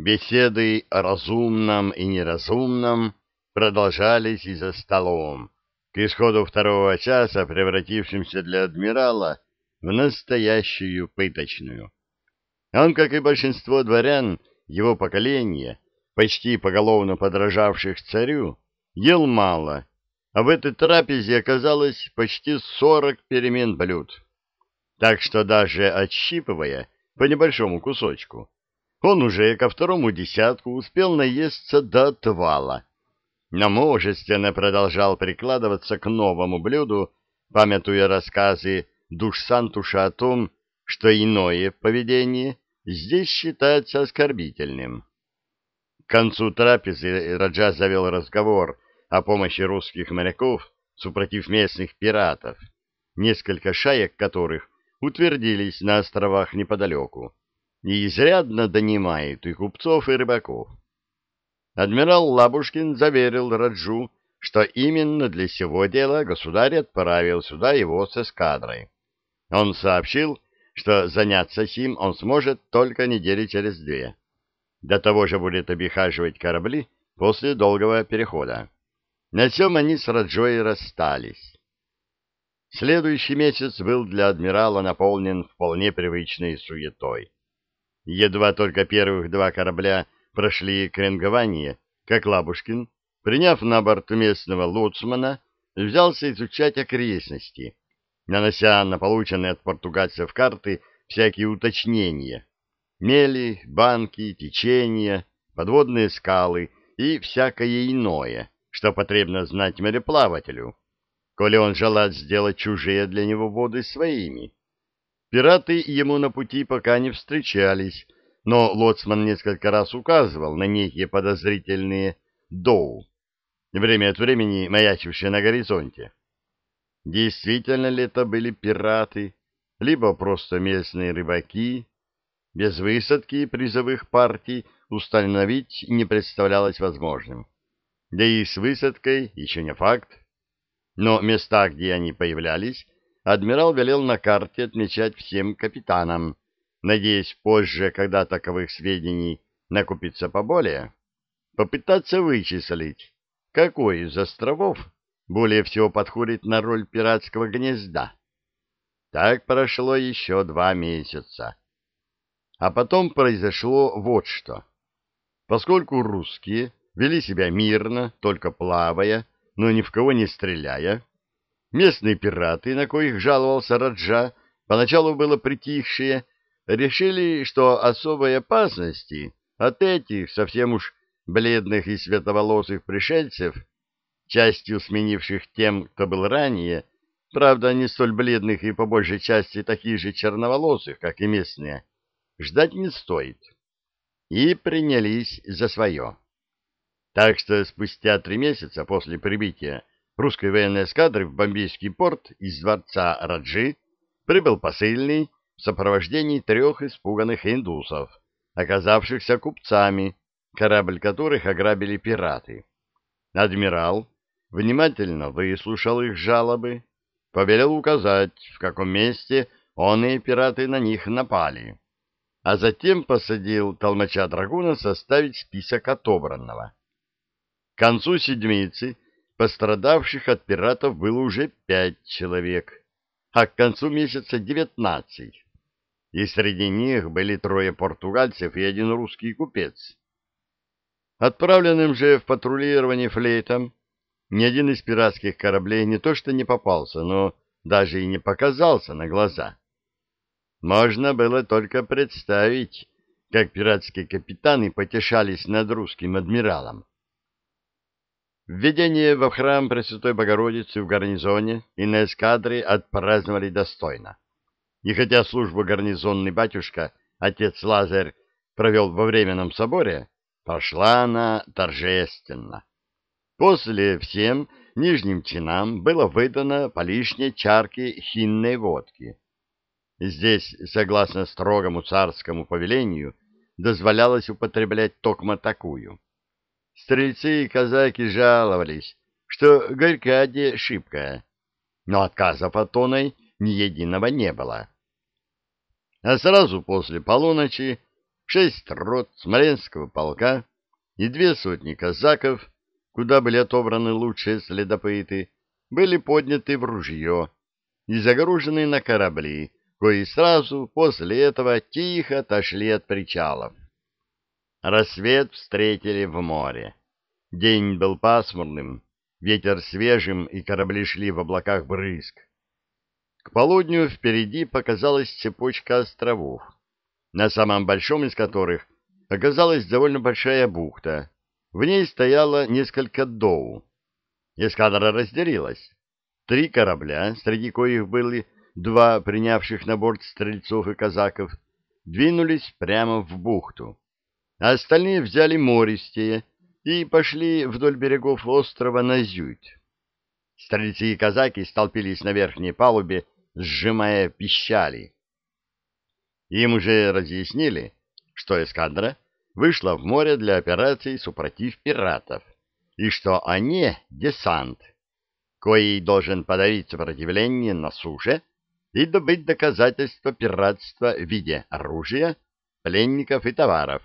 Беседы о разумном и неразумном продолжались и за столом, к исходу второго часа превратившимся для адмирала в настоящую пыточную. Он, как и большинство дворян его поколения, почти поголовно подражавших царю, ел мало, а в этой трапезе оказалось почти сорок перемен блюд. Так что даже отщипывая по небольшому кусочку, он уже ко второму десятку успел наесться до отвала, но мужественно продолжал прикладываться к новому блюду, памятуя рассказы Душсантуша о том, что иное поведение здесь считается оскорбительным. К концу трапезы Раджа завел разговор о помощи русских моряков супротив местных пиратов, несколько шаек которых утвердились на островах неподалеку и изрядно донимают и купцов, и рыбаков. Адмирал Лабушкин заверил Раджу, что именно для сего дела государь отправил сюда его с эскадрой. Он сообщил, что заняться сим он сможет только недели через две. До того же будет обихаживать корабли после долгого перехода. На чем они с Раджой расстались. Следующий месяц был для адмирала наполнен вполне привычной суетой. Едва только первых два корабля прошли кренгование, как Лабушкин, приняв на борт местного лоцмана, взялся изучать окрестности, нанося на полученные от португальцев карты всякие уточнения. Мели, банки, течения, подводные скалы и всякое иное, что потребно знать мореплавателю, коли он желает сделать чужие для него воды своими. Пираты ему на пути пока не встречались, но лоцман несколько раз указывал на некие подозрительные доу, время от времени маячившие на горизонте. Действительно ли это были пираты, либо просто местные рыбаки? Без высадки призовых партий установить не представлялось возможным. Да и с высадкой еще не факт. Но места, где они появлялись, адмирал велел на карте отмечать всем капитанам, надеясь позже, когда таковых сведений накупится поболее, попытаться вычислить, какой из островов более всего подходит на роль пиратского гнезда. Так прошло еще два месяца. А потом произошло вот что. Поскольку русские вели себя мирно, только плавая, но ни в кого не стреляя, местные пираты, на коих жаловался Раджа, поначалу было притихшие, решили, что особой опасности от этих совсем уж бледных и световолосых пришельцев, частью сменивших тем, кто был ранее, правда, не столь бледных и по большей части таких же черноволосых, как и местные, ждать не стоит. И принялись за свое. Так что спустя три месяца после прибытия русской военной эскадры в бомбейский порт из дворца Раджи прибыл посыльный в сопровождении трех испуганных индусов, оказавшихся купцами, корабль которых ограбили пираты. Адмирал внимательно выслушал их жалобы, повелел указать, в каком месте он и пираты на них напали, а затем посадил толмача Драгуна составить список отобранного. К концу седмицы пострадавших от пиратов было уже пять человек, а к концу месяца девятнадцать и среди них были трое португальцев и один русский купец. Отправленным же в патрулирование флейтом ни один из пиратских кораблей не то что не попался, но даже и не показался на глаза. Можно было только представить, как пиратские капитаны потешались над русским адмиралом. Введение во храм Пресвятой Богородицы в гарнизоне и на эскадре отпраздновали достойно. И хотя службу гарнизонный батюшка, отец Лазарь, провел во временном соборе, прошла она торжественно. После всем нижним чинам было выдано по лишней чарке хинной водки. Здесь, согласно строгому царскому повелению, дозволялось употреблять токмо такую. Стрельцы и казаки жаловались, что горькая шибкая, но отказов от тоной ни единого не было. А сразу после полуночи шесть рот Смоленского полка и две сотни казаков, куда были отобраны лучшие следопыты, были подняты в ружье и загружены на корабли, кои сразу после этого тихо отошли от причалов. Рассвет встретили в море. День был пасмурным, ветер свежим, и корабли шли в облаках брызг. К полудню впереди показалась цепочка островов, на самом большом из которых оказалась довольно большая бухта. В ней стояло несколько доу. Эскадра разделилась. Три корабля, среди коих были два принявших на борт стрельцов и казаков, двинулись прямо в бухту, а остальные взяли мористее и пошли вдоль берегов острова на Зють. Стрельцы и казаки столпились на верхней палубе, сжимая пищали. Им уже разъяснили, что эскадра вышла в море для операций супротив пиратов, и что они — десант, кои должен подавить сопротивление на суше и добыть доказательства пиратства в виде оружия, пленников и товаров,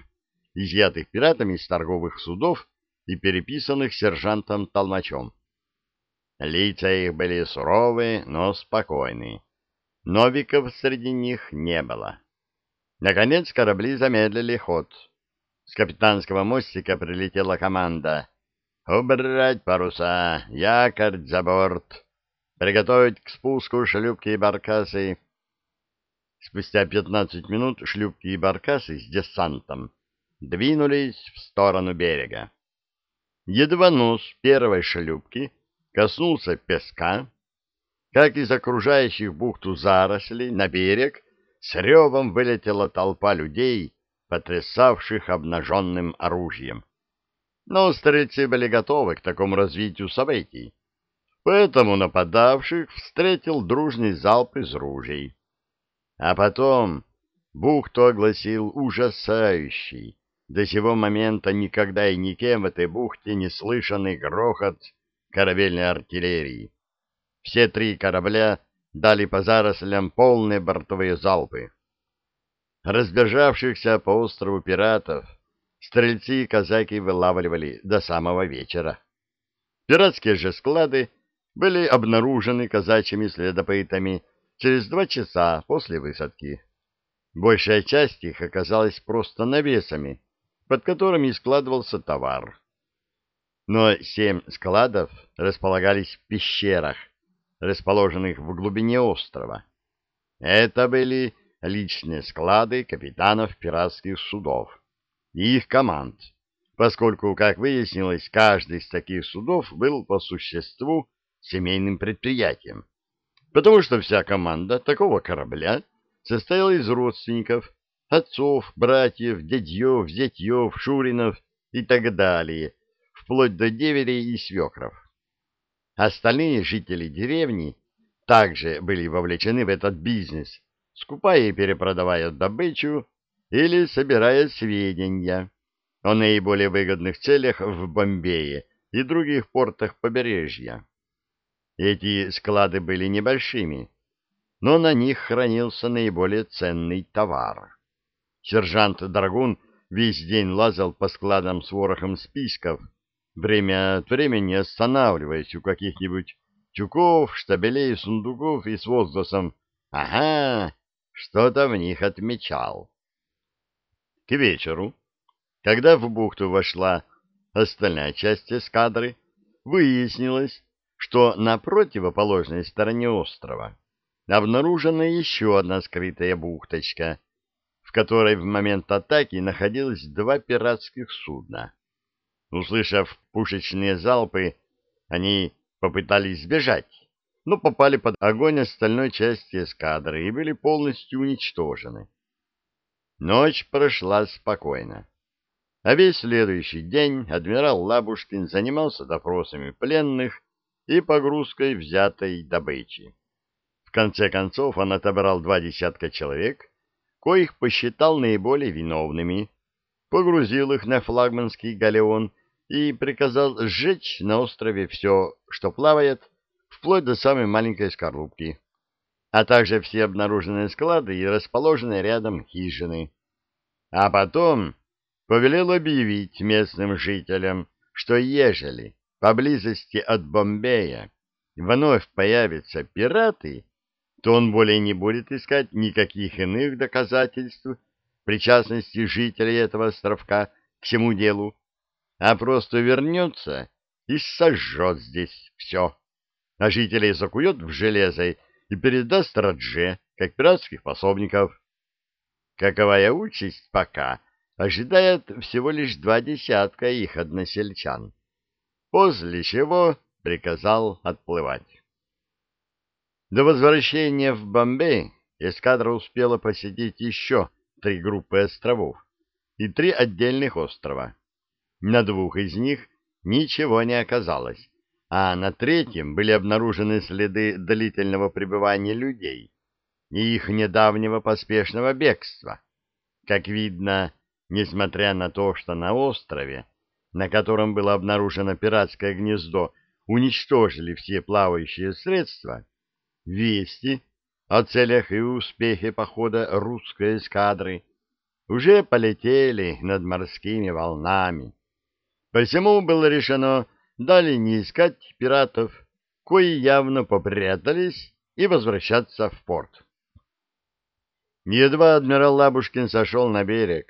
изъятых пиратами из торговых судов и переписанных сержантом Толмачом. Лица их были суровые, но спокойные. Новиков среди них не было. Наконец корабли замедлили ход. С капитанского мостика прилетела команда «Убрать паруса! Якорь за борт! Приготовить к спуску шлюпки и баркасы!» Спустя пятнадцать минут шлюпки и баркасы с десантом двинулись в сторону берега. Едва нос первой шлюпки коснулся песка, как из окружающих бухту зарослей на берег с ревом вылетела толпа людей, потрясавших обнаженным оружием. Но стрельцы были готовы к такому развитию событий, поэтому нападавших встретил дружный залп из ружей. А потом бухту огласил ужасающий, до сего момента никогда и никем в этой бухте не слышанный грохот корабельной артиллерии. Все три корабля дали по зарослям полные бортовые залпы. Разбежавшихся по острову пиратов стрельцы и казаки вылавливали до самого вечера. Пиратские же склады были обнаружены казачьими следопытами через два часа после высадки. Большая часть их оказалась просто навесами, под которыми складывался товар. Но семь складов располагались в пещерах, расположенных в глубине острова. Это были личные склады капитанов пиратских судов и их команд, поскольку, как выяснилось, каждый из таких судов был по существу семейным предприятием, потому что вся команда такого корабля состояла из родственников, отцов, братьев, дядьев, зятьев, шуринов и так далее, вплоть до деверей и свекров. Остальные жители деревни также были вовлечены в этот бизнес, скупая и перепродавая добычу или собирая сведения о наиболее выгодных целях в Бомбее и других портах побережья. Эти склады были небольшими, но на них хранился наиболее ценный товар. Сержант Драгун весь день лазал по складам с ворохом списков, время от времени останавливаясь у каких-нибудь тюков, штабелей, сундуков и с возгласом «Ага!» что-то в них отмечал. К вечеру, когда в бухту вошла остальная часть эскадры, выяснилось, что на противоположной стороне острова обнаружена еще одна скрытая бухточка — которой в момент атаки находилось два пиратских судна. Услышав пушечные залпы, они попытались сбежать, но попали под огонь остальной части эскадры и были полностью уничтожены. Ночь прошла спокойно. А весь следующий день адмирал Лабушкин занимался допросами пленных и погрузкой взятой добычи. В конце концов он отобрал два десятка человек коих посчитал наиболее виновными, погрузил их на флагманский галеон и приказал сжечь на острове все, что плавает, вплоть до самой маленькой скорлупки, а также все обнаруженные склады и расположенные рядом хижины. а потом повелел объявить местным жителям, что ежели поблизости от Бомбея вновь появятся пираты, то он более не будет искать никаких иных доказательств причастности жителей этого островка к всему делу, а просто вернется и сожжет здесь все, а жителей закует в железо и передаст Радже, как пиратских пособников. Каковая участь пока ожидает всего лишь два десятка их односельчан, после чего приказал отплывать. До возвращения в Бомбей эскадра успела посетить еще три группы островов и три отдельных острова. На двух из них ничего не оказалось, а на третьем были обнаружены следы длительного пребывания людей и их недавнего поспешного бегства. Как видно, несмотря на то, что на острове, на котором было обнаружено пиратское гнездо, уничтожили все плавающие средства, вести о целях и успехе похода русской эскадры уже полетели над морскими волнами. Посему было решено далее не искать пиратов, кои явно попрятались, и возвращаться в порт. Едва адмирал Лабушкин сошел на берег,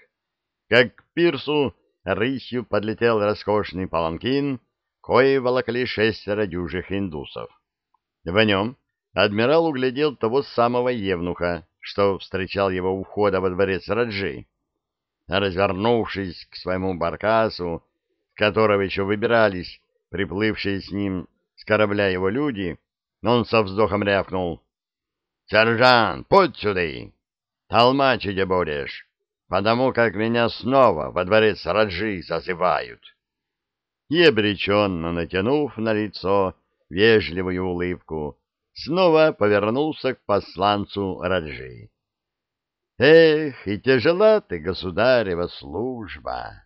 как к пирсу рысью подлетел роскошный паланкин, кои волокли шестеро дюжих индусов. В нем адмирал углядел того самого евнуха, что встречал его у входа во дворец Раджи. Развернувшись к своему баркасу, с которого еще выбирались приплывшие с ним с корабля его люди, он со вздохом рявкнул. — Сержант, путь сюда! Толмачить будешь, потому как меня снова во дворец Раджи зазывают. И обреченно натянув на лицо вежливую улыбку, снова повернулся к посланцу Раджи. Эх, и тяжела ты, государева служба!